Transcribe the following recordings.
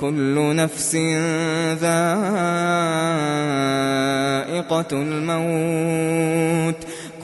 كل نفس ذائقة الموت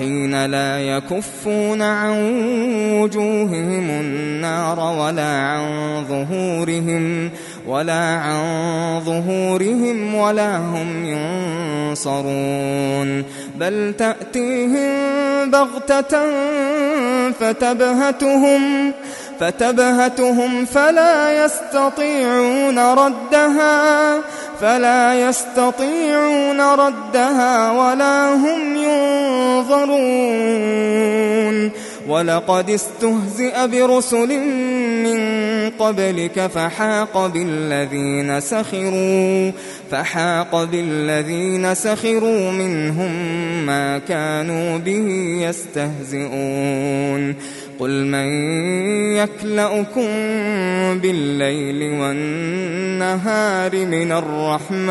حين لا يكفون عن وجوههم النار ولا عن ظهورهم ولا عن ظهورهم ولا هم ينصرون. بل تأتيهم بغتة فتبهتهم فتبهتهم فلا يستطيعون ردها فلا يستطيعون ردها ولا هم ينظرون. ولقد استهزئ برسل قبلك فحاق بالذين سخروا فحاق بالذين سخروا منهم ما كانوا به يستهزئون. قل من يكلؤكم بالليل والنهار من الرحمن؟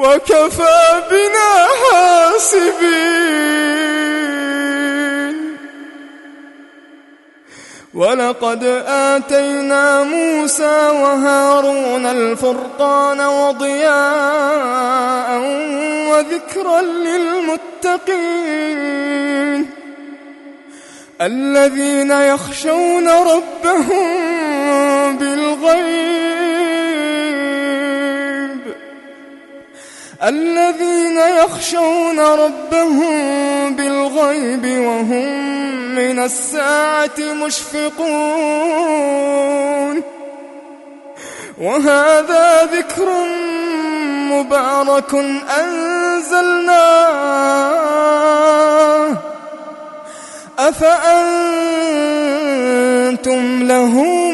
وكفى بنا حاسبين ولقد آتينا موسى وهارون الفرقان وضياء وذكرا للمتقين الذين يخشون ربهم الذين يخشون ربهم بالغيب وهم من الساعة مشفقون وهذا ذكر مبارك أنزلناه أفأنتم لهم